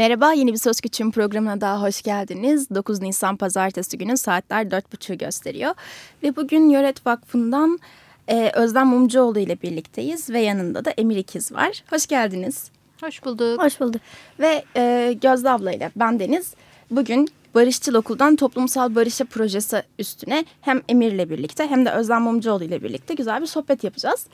Merhaba, yeni bir Söz Küçüğün programına daha hoş geldiniz. 9 Nisan Pazartesi günü saatler 4.30'u gösteriyor. Ve bugün Yöret Vakfı'ndan e, Özlem Mumcuoğlu ile birlikteyiz ve yanında da Emir İkiz var. Hoş geldiniz. Hoş bulduk. Hoş bulduk. Ve e, Gözde abla ile ben Deniz bugün Barışçıl Okul'dan Toplumsal Barışa projesi üstüne hem Emir ile birlikte hem de Özlem Mumcuoğlu ile birlikte güzel bir sohbet yapacağız.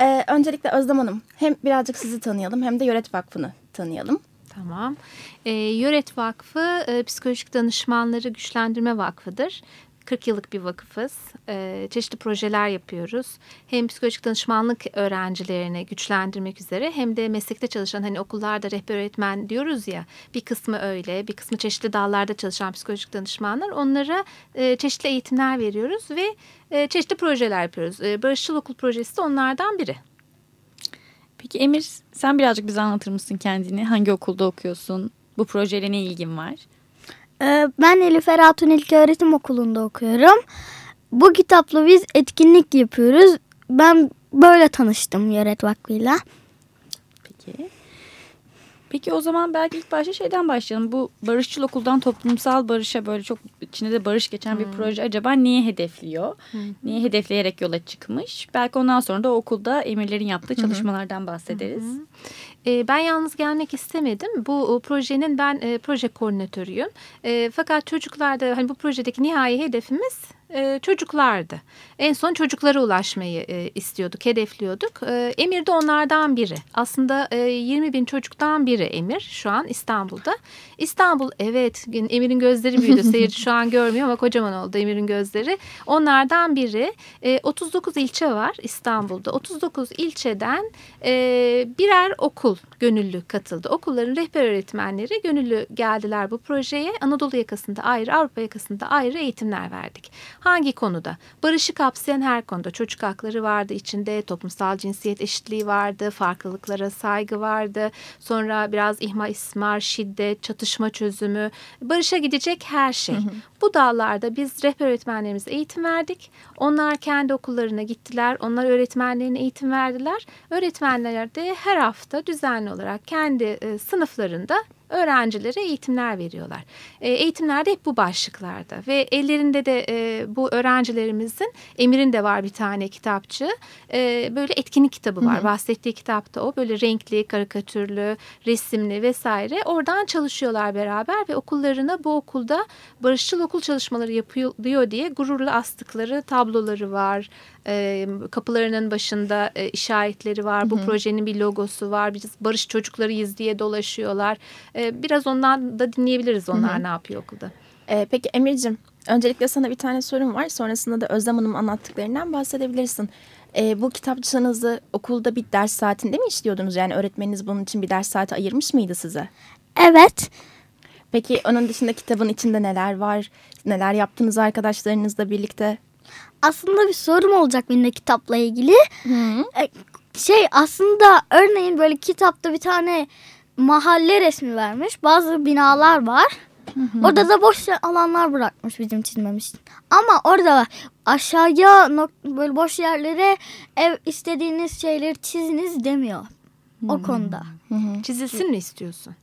E, öncelikle Özlem Hanım hem birazcık sizi tanıyalım hem de Yöret Vakfı'nı tanıyalım. Tamam. E, Yöret Vakfı e, Psikolojik Danışmanları Güçlendirme Vakfı'dır. 40 yıllık bir vakıfız. E, çeşitli projeler yapıyoruz. Hem psikolojik danışmanlık öğrencilerini güçlendirmek üzere hem de meslekte çalışan hani okullarda rehber öğretmen diyoruz ya bir kısmı öyle bir kısmı çeşitli dallarda çalışan psikolojik danışmanlar onlara e, çeşitli eğitimler veriyoruz ve e, çeşitli projeler yapıyoruz. E, Barışçıl Okul projesi de onlardan biri. Peki Emir sen birazcık bize anlatır mısın kendini? Hangi okulda okuyorsun? Bu projeyle ne ilgin var? Ee, ben Elif Eratun İlköğretim Okulu'nda okuyorum. Bu kitapla biz etkinlik yapıyoruz. Ben böyle tanıştım Yöret Vakfı'yla. Peki. Peki o zaman belki ilk başta şeyden başlayalım. Bu barışçıl okuldan toplumsal barışa böyle çok içinde de barış geçen bir hmm. proje acaba niye hedefliyor? Hmm. Niye hedefleyerek yola çıkmış? Belki ondan sonra da okulda emirlerin yaptığı çalışmalardan bahsederiz. Hmm. E, ben yalnız gelmek istemedim. Bu projenin ben e, proje koordinatörüyüm. E, fakat çocuklarda hani bu projedeki nihai hedefimiz e, çocuklardı. En son çocuklara ulaşmayı e, istiyorduk, hedefliyorduk. E, Emir de onlardan biri. Aslında e, 20 bin çocuktan biri Emir şu an İstanbul'da. İstanbul evet Emir'in gözleri büyüdü. Seyirci şu an görmüyor ama kocaman oldu Emir'in gözleri. Onlardan biri. E, 39 ilçe var İstanbul'da. 39 ilçeden e, birer okul gönüllü katıldı. Okulların rehber öğretmenleri gönüllü geldiler bu projeye. Anadolu yakasında ayrı, Avrupa yakasında ayrı eğitimler verdik. Hangi konuda? Barışı kapsayan her konuda. Çocuk hakları vardı içinde, toplumsal cinsiyet eşitliği vardı, farklılıklara saygı vardı. Sonra biraz ihmal, ismar, şiddet, çatışma çözümü, barışa gidecek her şey. Hı hı. Bu dallarda biz rehber öğretmenlerimize eğitim verdik. Onlar kendi okullarına gittiler. Onlar öğretmenlerine eğitim verdiler. Öğretmenler de her hafta düzenli olarak kendi e, sınıflarında öğrencilere eğitimler veriyorlar. E, eğitimler de hep bu başlıklarda ve ellerinde de e, bu öğrencilerimizin Emir'in de var bir tane kitapçı e, böyle etkinlik kitabı var. Hı hı. Bahsettiği kitapta o böyle renkli, karikatürlü, resimli vesaire oradan çalışıyorlar beraber ve okullarına bu okulda barışçıl okul çalışmaları yapıyor diye gururla astıkları tabloları var e, kapılarının başında e, işaretleri var. Bu Hı -hı. projenin bir logosu var. Biz barış çocuklarıyız diye dolaşıyorlar. E, biraz ondan da dinleyebiliriz onlar Hı -hı. ne yapıyor okulda. E, peki Emir'cim öncelikle sana bir tane sorum var. Sonrasında da Özlem Hanım anlattıklarından bahsedebilirsin. E, bu kitapçınızı okulda bir ders saatinde mi işliyordunuz? Yani öğretmeniniz bunun için bir ders saati ayırmış mıydı size? Evet. Peki onun dışında kitabın içinde neler var? Neler yaptınız arkadaşlarınızla birlikte? aslında bir sorum olacak benim de kitapla ilgili. Hı. E, şey aslında örneğin böyle kitapta bir tane mahalle resmi vermiş. Bazı binalar var. Hı hı. Orada da boş alanlar bırakmış bizim çizmemiz için. Ama orada aşağıya böyle boş yerlere ev istediğiniz şeyleri çiziniz demiyor. Hı. O konuda. Hı hı. Çizilsin mi istiyorsun?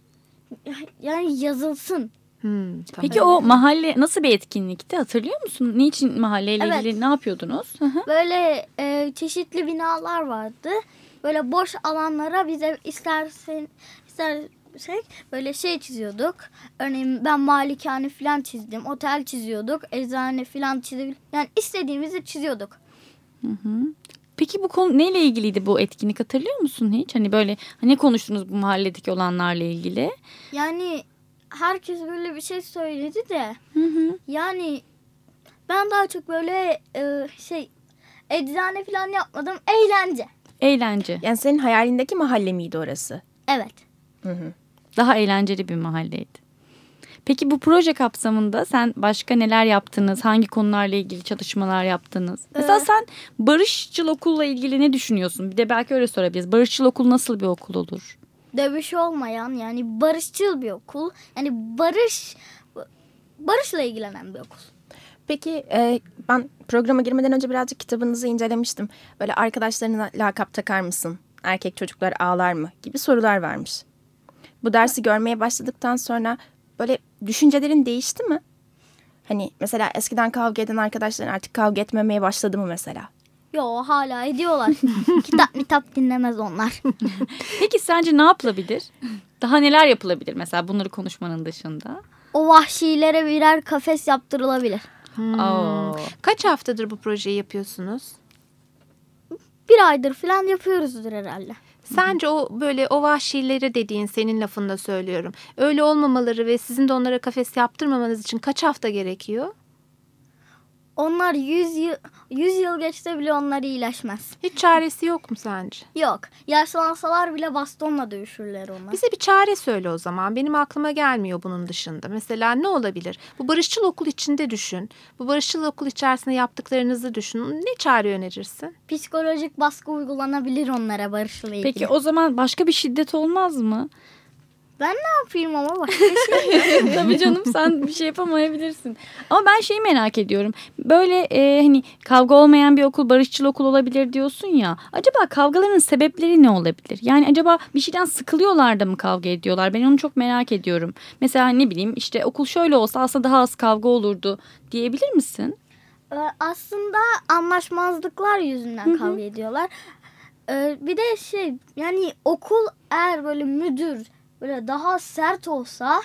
Yani yazılsın. Hmm, tamam. Peki o mahalle nasıl bir etkinlikti hatırlıyor musun? Niçin mahalleyle evet. ilgili ne yapıyordunuz? Böyle e, çeşitli binalar vardı. Böyle boş alanlara bize istersen istersek böyle şey çiziyorduk. Örneğin ben malikane falan çizdim. Otel çiziyorduk. Eczane falan çiziyorduk. Yani istediğimizi çiziyorduk. Hı hı. Peki bu konu neyle ilgiliydi bu etkinlik hatırlıyor musun hiç? Hani böyle ne konuştunuz bu mahalledeki olanlarla ilgili? Yani herkes böyle bir şey söyledi de. Hı hı. Yani ben daha çok böyle e, şey eczane falan yapmadım. Eğlence. Eğlence. Yani senin hayalindeki mahalle miydi orası? Evet. Hı hı. Daha eğlenceli bir mahalleydi. Peki bu proje kapsamında sen başka neler yaptınız? Hangi konularla ilgili çalışmalar yaptınız? Mesela Ee, sen barışçıl okulla ilgili ne düşünüyorsun? Bir de belki öyle sorabiliriz. Barışçıl okul nasıl bir okul olur? Dövüş olmayan yani barışçıl bir okul. Yani barış barışla ilgilenen bir okul. Peki e, ben programa girmeden önce birazcık kitabınızı incelemiştim. Böyle arkadaşlarına lakap takar mısın? Erkek çocuklar ağlar mı? Gibi sorular vermiş. Bu dersi görmeye başladıktan sonra böyle düşüncelerin değişti mi? Hani mesela eskiden kavga eden arkadaşların artık kavga etmemeye başladı mı mesela? Yo hala ediyorlar. Kitap mitap dinlemez onlar. Peki sence ne yapılabilir? Daha neler yapılabilir mesela bunları konuşmanın dışında? O vahşilere birer kafes yaptırılabilir. Oo. Kaç haftadır bu projeyi yapıyorsunuz? Bir aydır falan yapıyoruzdur herhalde. Sence o böyle o vahşileri dediğin senin lafında söylüyorum. Öyle olmamaları ve sizin de onlara kafes yaptırmamanız için kaç hafta gerekiyor? Onlar 100 yıl, 100 yıl geçse bile onlar iyileşmez. Hiç çaresi yok mu sence? Yok. Yaşlansalar bile bastonla dövüşürler onlar. Bize bir çare söyle o zaman. Benim aklıma gelmiyor bunun dışında. Mesela ne olabilir? Bu barışçıl okul içinde düşün. Bu barışçıl okul içerisinde yaptıklarınızı düşün. Ne çare önerirsin? Psikolojik baskı uygulanabilir onlara barışla ilgili. Peki o zaman başka bir şiddet olmaz mı? Ben ne yapayım ama bir şey. Tabii canım sen bir şey yapamayabilirsin. Ama ben şeyi merak ediyorum. Böyle e, hani kavga olmayan bir okul barışçıl okul olabilir diyorsun ya. Acaba kavgaların sebepleri ne olabilir? Yani acaba bir şeyden sıkılıyorlar da mı kavga ediyorlar? Ben onu çok merak ediyorum. Mesela ne bileyim işte okul şöyle olsa aslında daha az kavga olurdu diyebilir misin? Ee, Aslında anlaşmazlıklar yüzünden kavga ediyorlar. Ee, Bir de şey yani okul eğer böyle müdür böyle daha sert olsa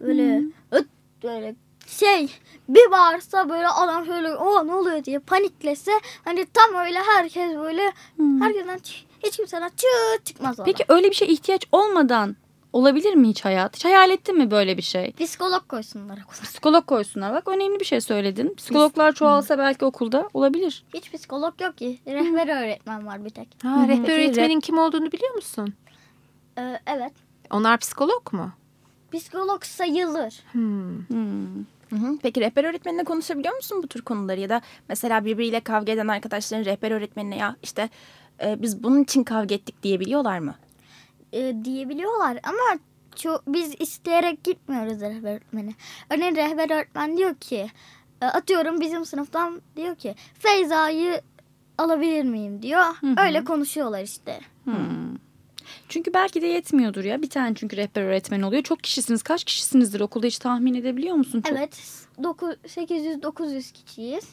böyle öt böyle şey bir bağırsa böyle adam şöyle o ne oluyor diye paniklese hani tam öyle herkes böyle herkesten ç- hiç kimseden çıt çıkmaz orada. Peki öyle bir şey ihtiyaç olmadan olabilir mi hiç hayat? Hiç hayal ettin mi böyle bir şey? Psikolog koysunlar okula. Psikolog koysunlar. Bak önemli bir şey söyledin. Psikologlar çoğalsa belki okulda olabilir. Hiç psikolog yok ki. Rehber öğretmen var bir tek. Ha, rehber öğretmenin kim olduğunu biliyor musun? Ee, evet. Onlar psikolog mu? Psikolog sayılır. Hmm. Hmm. Hı hı. Peki rehber öğretmenine konuşabiliyor musun bu tür konuları ya da mesela birbiriyle kavga eden arkadaşların rehber öğretmenine ya işte e, biz bunun için kavga ettik diyebiliyorlar mı? e, diyebiliyorlar ama ço- biz isteyerek gitmiyoruz rehber öğretmeni. Örneğin rehber öğretmen diyor ki e, atıyorum bizim sınıftan diyor ki Feyza'yı alabilir miyim diyor. Öyle konuşuyorlar işte. Hmm. Çünkü belki de yetmiyordur ya. Bir tane çünkü rehber öğretmen oluyor. Çok kişisiniz. Kaç kişisinizdir okulda hiç tahmin edebiliyor musun? Çok. Evet 800-900 kişiyiz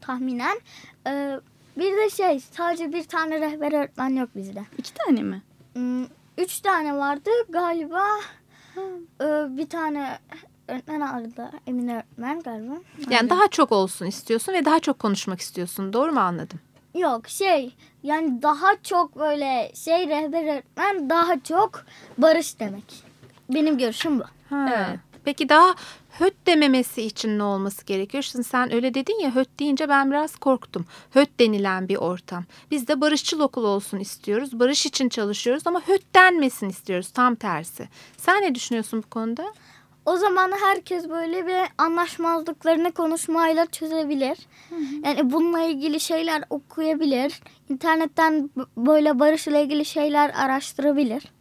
tahminen. E, bir de şey sadece bir tane rehber öğretmen yok bizde. İki tane mi? Hmm, Üç tane vardı galiba. E, bir tane öğretmen vardı. Emine öğretmen galiba. Yani daha çok olsun istiyorsun ve daha çok konuşmak istiyorsun. Doğru mu anladım? Yok şey yani daha çok böyle şey rehber öğretmen daha çok barış demek. Benim görüşüm bu. Ha. Evet. Peki daha höt dememesi için ne olması gerekiyor? Şimdi sen öyle dedin ya höt deyince ben biraz korktum. Höt denilen bir ortam. Biz de barışçıl okul olsun istiyoruz. Barış için çalışıyoruz ama höt denmesin istiyoruz. Tam tersi. Sen ne düşünüyorsun bu konuda? O zaman herkes böyle bir anlaşmazlıklarını konuşmayla çözebilir. Yani bununla ilgili şeyler okuyabilir. İnternetten böyle barışla ilgili şeyler araştırabilir.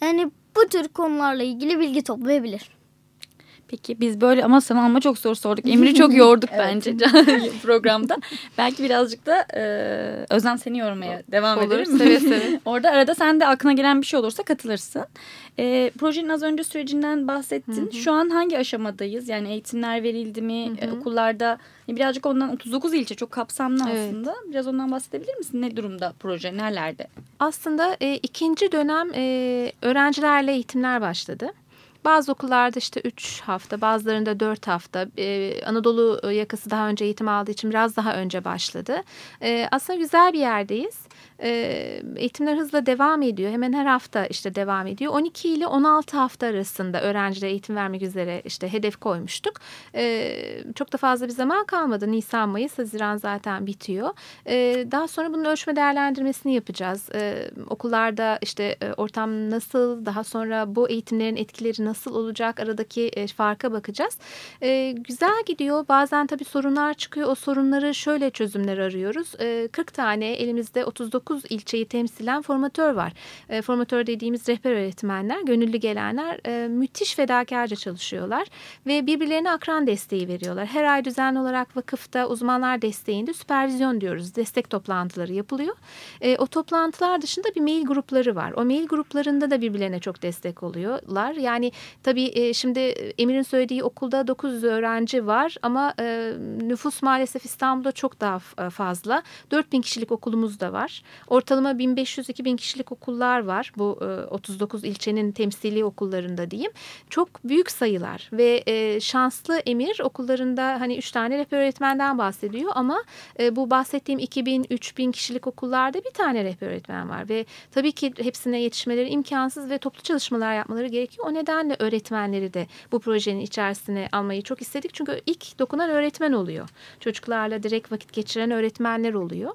Yani bu tür konularla ilgili bilgi toplayabilir. Peki biz böyle ama sana ama çok soru sorduk. Emir'i çok yorduk bence programda. Belki birazcık da e, Özlem seni yormaya devam Olur, edelim seve seve. Orada arada sen de aklına gelen bir şey olursa katılırsın. E, projenin az önce sürecinden bahsettin. Şu an hangi aşamadayız? Yani eğitimler verildi mi? E, okullarda birazcık ondan 39 ilçe çok kapsamlı Evet. aslında. Biraz ondan bahsedebilir misin? Ne durumda proje? Nerelerde? Aslında e, ikinci dönem e, öğrencilerle eğitimler başladı. Bazı okullarda işte 3 hafta, bazılarında 4 hafta. E, Anadolu yakası daha önce eğitim aldığı için biraz daha önce başladı. E, aslında güzel bir yerdeyiz. E, eğitimler hızla devam ediyor. Hemen her hafta işte devam ediyor. 12 ile 16 hafta arasında öğrencilere eğitim vermek üzere işte hedef koymuştuk. E, çok da fazla bir zaman kalmadı. Nisan, Mayıs, Haziran zaten bitiyor. E, daha sonra bunun ölçme değerlendirmesini yapacağız. Okullarda işte ortam nasıl, daha sonra bu eğitimlerin etkileri nasıl olacak aradaki farka bakacağız. Güzel gidiyor. Bazen tabii sorunlar çıkıyor. O sorunları şöyle çözümler arıyoruz. E, 40 tane elimizde 39 ilçeyi temsilen formatör var. E, formatör dediğimiz rehber öğretmenler, gönüllü gelenler e, müthiş fedakarca çalışıyorlar ve birbirlerine akran desteği veriyorlar. Her ay düzenli olarak vakıfta uzmanlar desteğinde süpervizyon diyoruz. Destek toplantıları yapılıyor. E, o toplantılar dışında bir mail grupları var. O mail gruplarında da birbirlerine çok destek oluyorlar. Yani tabii e, şimdi Emir'in söylediği okulda 900 öğrenci var ama e, nüfus maalesef İstanbul'da çok daha fazla. 4000 kişilik okulumuz da var. Ortalama 1500-2000 kişilik okullar var bu e, 39 ilçenin temsili okullarında diyeyim. Çok büyük sayılar ve e, şanslı Emir okullarında hani 3 tane rehber öğretmenden bahsediyor ama e, bu bahsettiğim 2000-3000 kişilik okullarda bir tane rehber öğretmen var ve tabii ki hepsine yetişmeleri imkansız ve toplu çalışmalar yapmaları gerekiyor. O nedenle öğretmenleri de bu projenin içerisine almayı çok istedik. Çünkü ilk dokunan öğretmen oluyor. Çocuklarla direkt vakit geçiren öğretmenler oluyor.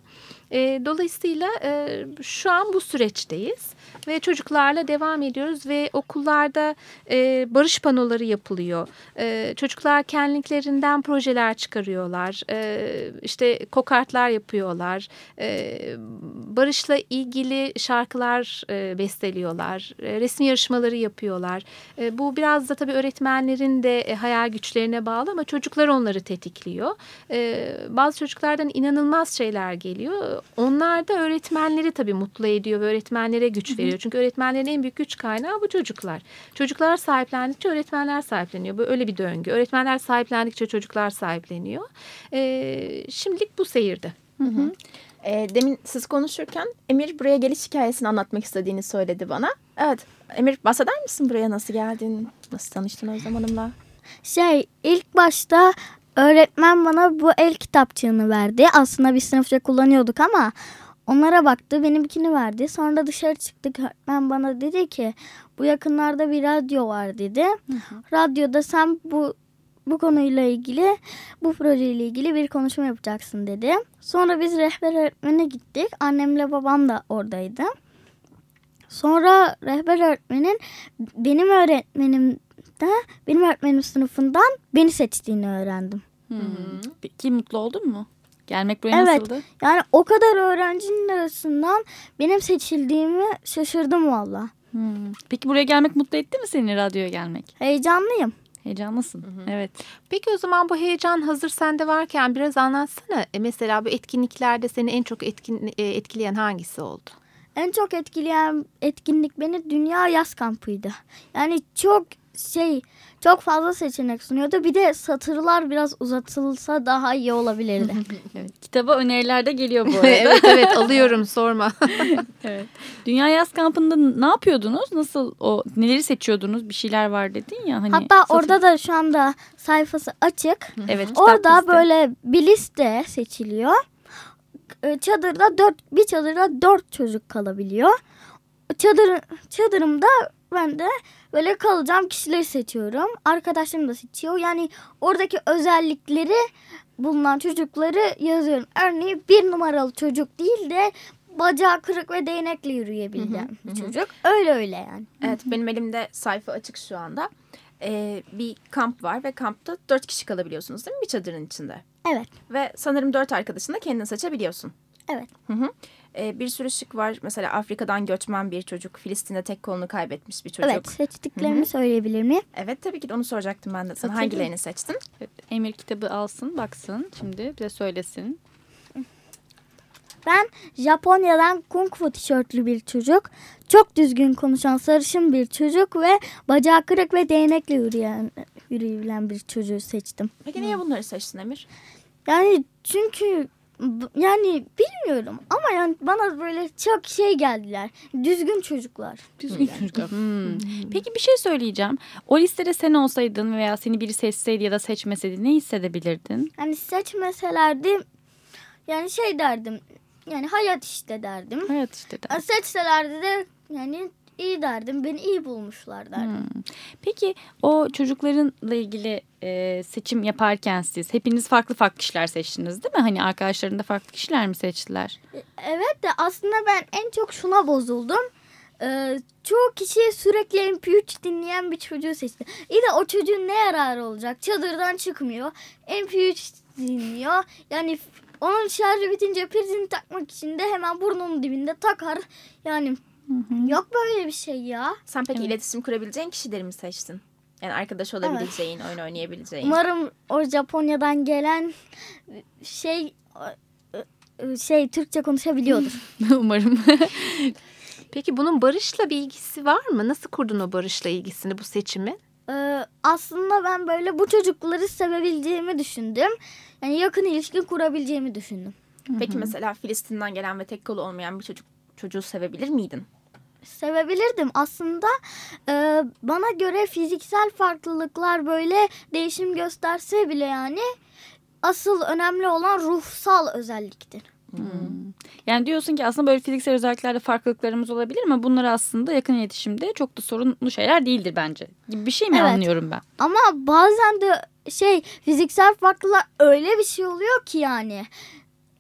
E, dolayısıyla e, şu an bu süreçteyiz ve çocuklarla devam ediyoruz ve okullarda e, barış panoları yapılıyor. E, çocuklar kendiliklerinden projeler çıkarıyorlar. E, işte kokartlar yapıyorlar. E, barışla ilgili şarkılar e, besteliyorlar. E, resim yarışmaları yapıyorlar. E, bu biraz da tabii öğretmenlerin de e, hayal güçlerine bağlı ama çocuklar onları tetikliyor. E, bazı çocuklardan inanılmaz şeyler geliyor. Onlar da öğretmenleri tabii mutlu ediyor ve öğretmenlere güç veriyor. Çünkü öğretmenlerin en büyük güç kaynağı bu çocuklar. Çocuklar sahiplendikçe öğretmenler sahipleniyor. Bu öyle bir döngü. Öğretmenler sahiplendikçe çocuklar sahipleniyor. E, şimdilik bu seyirde. Hı hı. E, demin siz konuşurken Emir buraya geliş hikayesini anlatmak istediğini söyledi bana. Evet. Emir bahseder misin buraya nasıl geldin? Nasıl tanıştın Özlem Hanım'la? Şey ilk başta öğretmen bana bu el kitapçığını verdi. Aslında bir sınıfça kullanıyorduk ama onlara baktı benimkini verdi. Sonra dışarı çıktık. Öğretmen bana dedi ki bu yakınlarda bir radyo var dedi. Hı hı. Radyoda sen bu bu konuyla ilgili, bu projeyle ilgili bir konuşma yapacaksın dedi. Sonra biz rehber öğretmene gittik. Annemle babam da oradaydı. Sonra rehber öğretmenin benim öğretmenim de benim öğretmenim sınıfından beni seçtiğini öğrendim. Hmm. Peki mutlu oldun mu? Gelmek buraya evet, nasıldı? Yani o kadar öğrencinin arasından benim seçildiğimi şaşırdım valla. Hmm. Peki buraya gelmek mutlu etti mi seni radyoya gelmek? Heyecanlıyım. Heyecanlısın. Hı hı. Evet. Peki o zaman bu heyecan hazır sende varken biraz anlatsana. E mesela bu etkinliklerde seni en çok etkin, e, etkileyen hangisi oldu? En çok etkileyen etkinlik beni Dünya Yaz Kampı'ydı. Yani çok şey çok fazla seçenek sunuyordu. Bir de satırlar biraz uzatılsa daha iyi olabilirdi. evet, kitaba öneriler de geliyor bu arada. evet evet alıyorum sorma. evet. Dünya Yaz Kampı'nda ne yapıyordunuz? Nasıl o neleri seçiyordunuz? Bir şeyler var dedin ya. Hani Hatta satır... orada da şu anda sayfası açık. Evet. Orada liste. böyle bir liste seçiliyor. Ee, çadırda dört bir çadırda dört çocuk kalabiliyor. Çadır çadırımda ben de böyle kalacağım kişileri seçiyorum. Arkadaşlarım da seçiyor. Yani oradaki özellikleri bulunan çocukları yazıyorum. Örneğin bir numaralı çocuk değil de bacağı kırık ve değnekle yürüyebilen çocuk. Öyle öyle yani. Evet benim elimde sayfa açık şu anda. Ee, bir kamp var ve kampta dört kişi kalabiliyorsunuz değil mi bir çadırın içinde? Evet. Ve sanırım dört arkadaşını da kendin seçebiliyorsun. Evet. Hı hı. Ee, bir sürü şık var. Mesela Afrika'dan göçmen bir çocuk. Filistin'de tek kolunu kaybetmiş bir çocuk. Evet seçtiklerimi Hı -hı. söyleyebilir miyim? Evet tabii ki de onu soracaktım ben de. Sen hangilerini seçtin? Evet, Emir kitabı alsın baksın şimdi bize söylesin. Ben Japonya'dan kung fu tişörtlü bir çocuk, çok düzgün konuşan sarışın bir çocuk ve bacağı kırık ve değnekle yürüyen, yürüyebilen bir çocuğu seçtim. Peki niye bunları seçtin Emir? Yani çünkü yani bilmiyorum ama yani bana böyle çok şey geldiler. Düzgün çocuklar. Düzgün çocuklar. Hmm. Peki bir şey söyleyeceğim. O listede sen olsaydın veya seni biri seçseydi ya da seçmeseydi ne hissedebilirdin? Yani seçmeselerdi yani şey derdim. Yani hayat işte derdim. Hayat işte derdim. Seçselerdi de yani iyi derdim. Beni iyi bulmuşlar derdim. Hmm. Peki o çocuklarınla ilgili e, seçim yaparken siz hepiniz farklı farklı kişiler seçtiniz değil mi? Hani arkadaşlarında farklı kişiler mi seçtiler? Evet de aslında ben en çok şuna bozuldum. e, çoğu kişi sürekli MP3 dinleyen bir çocuğu seçti. İyi de o çocuğun ne yararı olacak? Çadırdan çıkmıyor. MP3 dinliyor. Yani onun şarjı bitince prizini takmak için de hemen burnunun dibinde takar. Yani yok böyle bir şey ya. Sen peki iletişim kurabileceğin kişileri mi seçtin? Yani arkadaş olabileceğin, oyun oynayabileceğin. Umarım o Japonya'dan gelen şey şey Türkçe konuşabiliyordur. Umarım. Peki bunun barışla bir ilgisi var mı? Nasıl kurdun o barışla ilgisini bu seçimi? Ee, aslında ben böyle bu çocukları sevebileceğimi düşündüm. Yani yakın ilişki kurabileceğimi düşündüm. Peki mesela Filistin'den gelen ve tek kolu olmayan bir çocuk çocuğu sevebilir miydin? Sevebilirdim. Aslında e, bana göre fiziksel farklılıklar böyle değişim gösterse bile yani asıl önemli olan ruhsal özelliktir. Yani diyorsun ki aslında böyle fiziksel özelliklerde farklılıklarımız olabilir ama bunlar aslında yakın iletişimde çok da sorunlu şeyler değildir bence. Gibi bir şey mi Evet. anlıyorum ben? Ama bazen de şey fiziksel farklılıklar öyle bir şey oluyor ki yani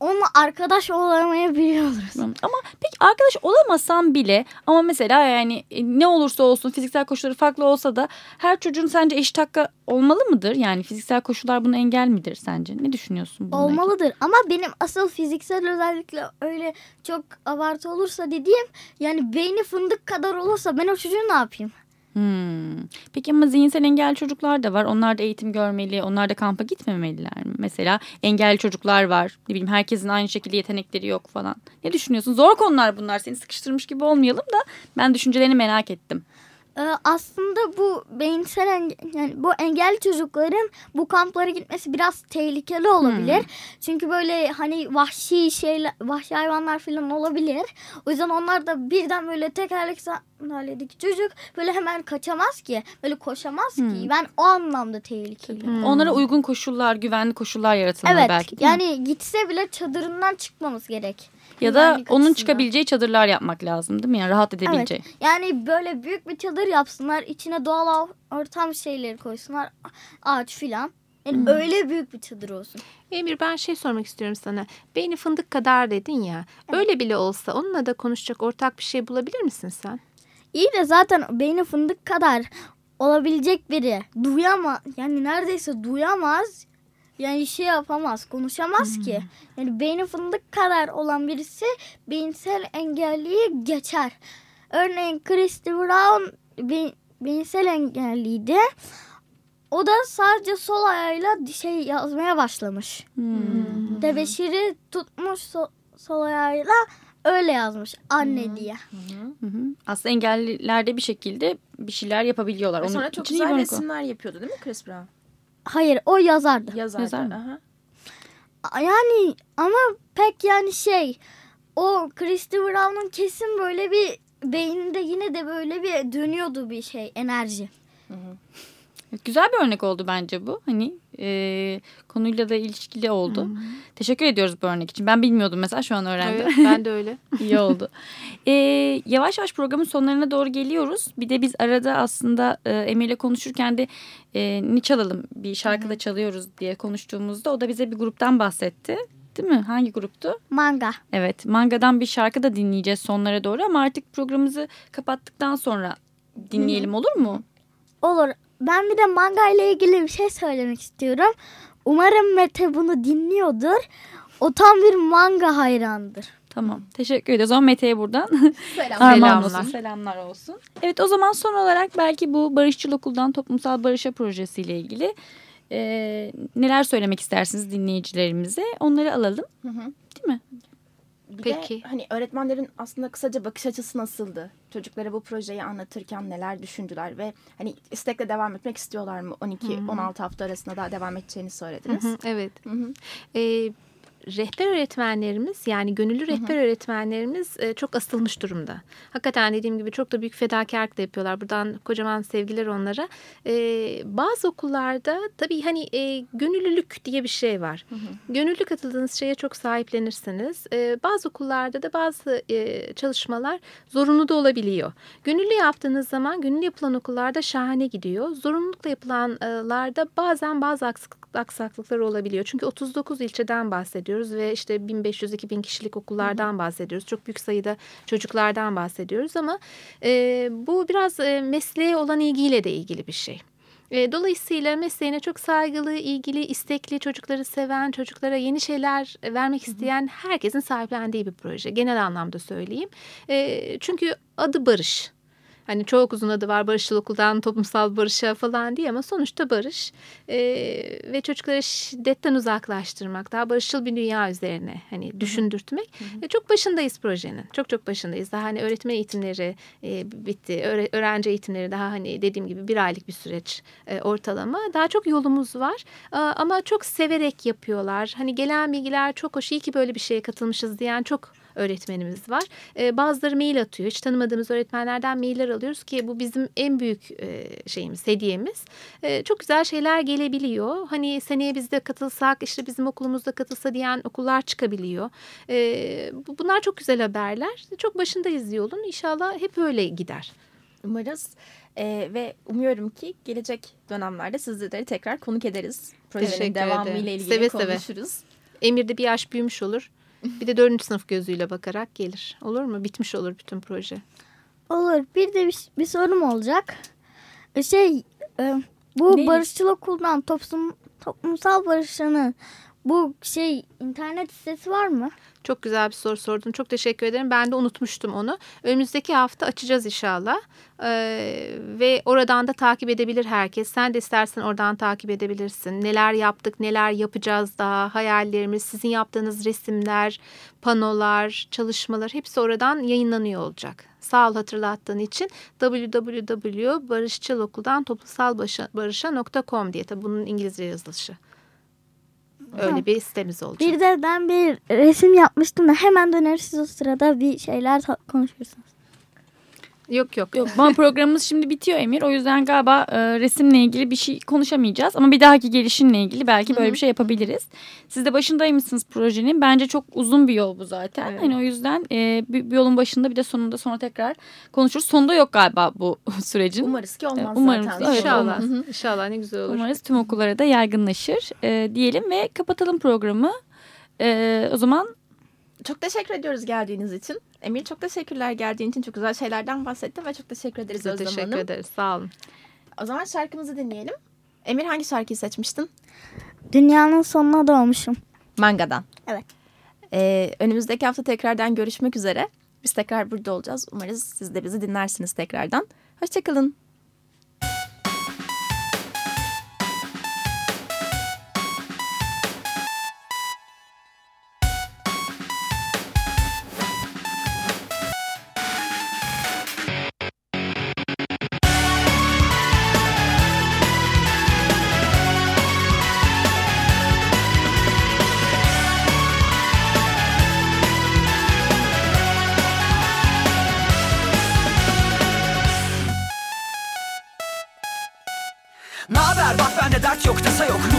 onunla arkadaş olamayabiliyoruz. Ama peki arkadaş olamasam bile ama mesela yani e, ne olursa olsun fiziksel koşulları farklı olsa da her çocuğun sence eşit hakkı olmalı mıdır? Yani fiziksel koşullar buna engel midir sence? Ne düşünüyorsun bununla? Olmalıdır ama benim asıl fiziksel özellikle öyle çok abartı olursa dediğim yani beyni fındık kadar olursa ben o çocuğu ne yapayım? Hmm. Peki ama zihinsel engelli çocuklar da var. Onlar da eğitim görmeli. Onlar da kampa gitmemeliler mi? Mesela engelli çocuklar var. Ne bileyim herkesin aynı şekilde yetenekleri yok falan. Ne düşünüyorsun? Zor konular bunlar. Seni sıkıştırmış gibi olmayalım da ben düşüncelerini merak ettim. Ee, aslında bu beyinsel enge- yani bu engelli çocukların bu kamplara gitmesi biraz tehlikeli olabilir. Çünkü böyle hani vahşi şeyler, vahşi hayvanlar falan olabilir. O yüzden onlar da birden böyle tekerlek sandalyedeki çocuk böyle hemen kaçamaz ki, böyle koşamaz ki. Ben o anlamda tehlikeli. Onlara uygun koşullar, güvenli koşullar yaratılmalı Evet, belki mi? yani gitse bile çadırından çıkmamız gerek. Ya da onun açısından. çıkabileceği çadırlar yapmak lazım değil mi? Yani rahat edebileceği. Evet. Yani böyle büyük bir çadır yapsınlar. içine doğal ortam şeyleri koysunlar. Ağaç filan. Yani öyle büyük bir çadır olsun. Emir ben şey sormak istiyorum sana. Beyni fındık kadar dedin ya. Öyle bile olsa onunla da konuşacak ortak bir şey bulabilir misin sen? İyi de zaten beyni fındık kadar olabilecek biri duyamaz. Yani neredeyse duyamaz. Yani şey yapamaz, konuşamaz ki. Yani beyni fındık kadar olan birisi beyinsel engelliyi geçer. Örneğin Christy Brown be- beyinsel engelliydi. O da sadece sol ayağıyla şey yazmaya başlamış. Tebeşiri tutmuş so- sol ayağıyla öyle yazmış anne diye. Hı hı. Aslında engellilerde bir şekilde bir şeyler yapabiliyorlar. Ve Onun sonra çok için iyi güzel resimler yapıyordu değil mi Chris Brown? Hayır o yazardı. Yazardı. Yazar mı? aha. Yani ama pek yani şey o Christy Brown'un kesin böyle bir beyninde yine de böyle bir dönüyordu bir şey enerji. Güzel bir örnek oldu bence bu. Hani e, konuyla da ilişkili oldu. Teşekkür ediyoruz bu örnek için. Ben bilmiyordum mesela şu an öğrendim. Evet, ben de öyle. İyi oldu. E, yavaş yavaş programın sonlarına doğru geliyoruz. Bir de biz arada aslında e, Emir'le konuşurken de e, ne çalalım bir şarkı da çalıyoruz diye konuştuğumuzda o da bize bir gruptan bahsetti. Değil mi? Hangi gruptu? Manga. Evet Manga'dan bir şarkı da dinleyeceğiz sonlara doğru ama artık programımızı kapattıktan sonra dinleyelim olur mu? Olur. Ben bir de manga ile ilgili bir şey söylemek istiyorum. Umarım Mete bunu dinliyordur. O tam bir manga hayrandır. Tamam. Teşekkür ediyoruz. O zaman Mete'ye buradan Selam. Selamlar. olsun. Selamlar olsun. Evet o zaman son olarak belki bu Barışçıl Okul'dan Toplumsal Barışa projesiyle ilgili e, neler söylemek istersiniz dinleyicilerimize? Onları alalım. Hı hı. Değil mi? Bir Peki. de hani öğretmenlerin aslında kısaca bakış açısı nasıldı? Çocuklara bu projeyi anlatırken neler düşündüler ve hani istekle devam etmek istiyorlar mı? 12-16 hafta arasında daha devam edeceğini söylediniz. Hı hı, evet. Hı hı. Ee, rehber öğretmenlerimiz yani gönüllü rehber öğretmenlerimiz e, çok asılmış durumda. Hakikaten dediğim gibi çok da büyük fedakarlık da yapıyorlar. Buradan kocaman sevgiler onlara. Ee, bazı okullarda tabii hani e, gönüllülük diye bir şey var. Gönüllü katıldığınız şeye çok sahiplenirsiniz. Ee, bazı okullarda da bazı e, çalışmalar zorunlu da olabiliyor. Gönüllü yaptığınız zaman gönüllü yapılan okullarda şahane gidiyor. Zorunlulukla yapılanlarda bazen bazı aksaklıklar aksaklıklar olabiliyor. Çünkü 39 ilçeden bahsediyoruz ve işte 1500-2000 kişilik okullardan bahsediyoruz. Çok büyük sayıda çocuklardan bahsediyoruz ama e, bu biraz e, mesleğe olan ilgiyle de ilgili bir şey. E, dolayısıyla mesleğine çok saygılı, ilgili, istekli, çocukları seven, çocuklara yeni şeyler vermek isteyen herkesin sahiplendiği bir proje. Genel anlamda söyleyeyim. E, çünkü adı Barış. Hani çok uzun adı var barışçıl okuldan toplumsal barışa falan diye ama sonuçta barış ee, ve çocukları şiddetten uzaklaştırmak daha barışçıl bir dünya üzerine hani düşündürtmek. Hı hı. E, çok başındayız projenin çok çok başındayız. Daha hani öğretmen eğitimleri e, bitti. Öğre, öğrenci eğitimleri daha hani dediğim gibi bir aylık bir süreç e, ortalama. Daha çok yolumuz var e, ama çok severek yapıyorlar. Hani gelen bilgiler çok hoş iyi ki böyle bir şeye katılmışız diyen çok öğretmenimiz var. E, bazıları mail atıyor. Hiç tanımadığımız öğretmenlerden mailler alıyoruz ki bu bizim en büyük e, şeyimiz, hediyemiz. E, çok güzel şeyler gelebiliyor. Hani seneye biz de katılsak, işte bizim okulumuzda katılsa diyen okullar çıkabiliyor. E, bunlar çok güzel haberler. Çok başındayız yolun. İnşallah hep öyle gider. Umarız ee, ve umuyorum ki gelecek dönemlerde sizleri tekrar konuk ederiz. Projenin devamı ile ilgili seve konuşuruz. Seve. Emir'de bir yaş büyümüş olur. Bir de dördüncü sınıf gözüyle bakarak gelir. Olur mu? Bitmiş olur bütün proje. Olur. Bir de bir, bir sorum olacak. Şey e, bu ne? barışçıl okuldan toplum, toplumsal barışanı bu şey internet sitesi var mı? Çok güzel bir soru sordun. Çok teşekkür ederim. Ben de unutmuştum onu. Önümüzdeki hafta açacağız inşallah. Ee, ve oradan da takip edebilir herkes. Sen de istersen oradan takip edebilirsin. Neler yaptık, neler yapacağız daha, hayallerimiz, sizin yaptığınız resimler, panolar, çalışmalar hepsi oradan yayınlanıyor olacak. Sağ ol hatırlattığın için www.barışçılokuldan toplumsalbarışa.com diye tabi bunun İngilizce yazılışı. Öyle bir sitemiz olacak. Bir de ben bir resim yapmıştım da hemen döneriz siz o sırada bir şeyler konuşursunuz. Yok yok. Yok ama programımız şimdi bitiyor Emir. O yüzden galiba e, resimle ilgili bir şey konuşamayacağız. Ama bir dahaki gelişinle ilgili belki böyle Hı -hı. bir şey yapabiliriz. Siz de başındaymışsınız projenin. Bence çok uzun bir yol bu zaten. Evet. Hani o yüzden e, bir, bir yolun başında bir de sonunda sonra tekrar konuşuruz. Sonunda yok galiba bu sürecin. Umarız ki olmaz Umarım zaten. Evet, İnşallah. Hı -hı. İnşallah ne güzel olur. Umarız tüm okullara da yaygınlaşır e, diyelim ve kapatalım programı. E, o zaman çok teşekkür ediyoruz geldiğiniz için. Emir çok teşekkürler geldiğin için. Çok güzel şeylerden bahsettin ve çok teşekkür ederiz Biz Özlem teşekkür Hanım. ederiz. Sağ olun. O zaman şarkımızı dinleyelim. Emir hangi şarkıyı seçmiştin? Dünyanın sonuna doğmuşum. Manga'dan. Evet. Ee, önümüzdeki hafta tekrardan görüşmek üzere. Biz tekrar burada olacağız. Umarız siz de bizi dinlersiniz tekrardan. Hoşçakalın. Dert yok tasa yok Mutluyum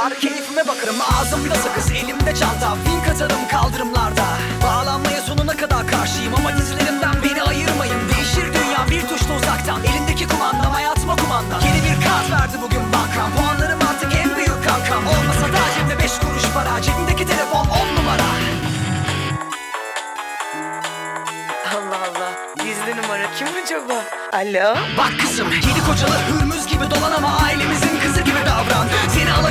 var keyfime bakarım. Ağzımda sakız elimde çanta. Fink atarım kaldırımlarda. Bağlanmaya sonuna kadar karşıyım Ama dizilerimden beni ayırmayın. Değişir dünya bir tuşla uzaktan Elindeki kumandam hayatıma kumanda. Yeni bir kart verdi bugün bankam. Puanlarım artık en büyük kankam. Olmasa da cebimde beş kuruş para Cebimdeki telefon on numara. Allah Allah. Gizli numara kim acaba? Alo? Bak kızım yeni kocalı hürmüz gibi dolan ama ailemizin kızı gibi davran. Seni alacağım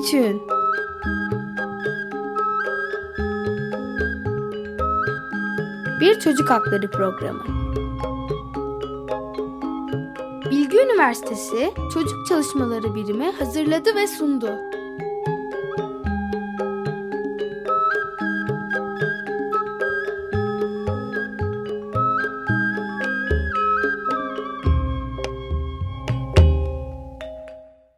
için. Bir Çocuk Hakları Programı Bilgi Üniversitesi Çocuk Çalışmaları Birimi hazırladı ve sundu.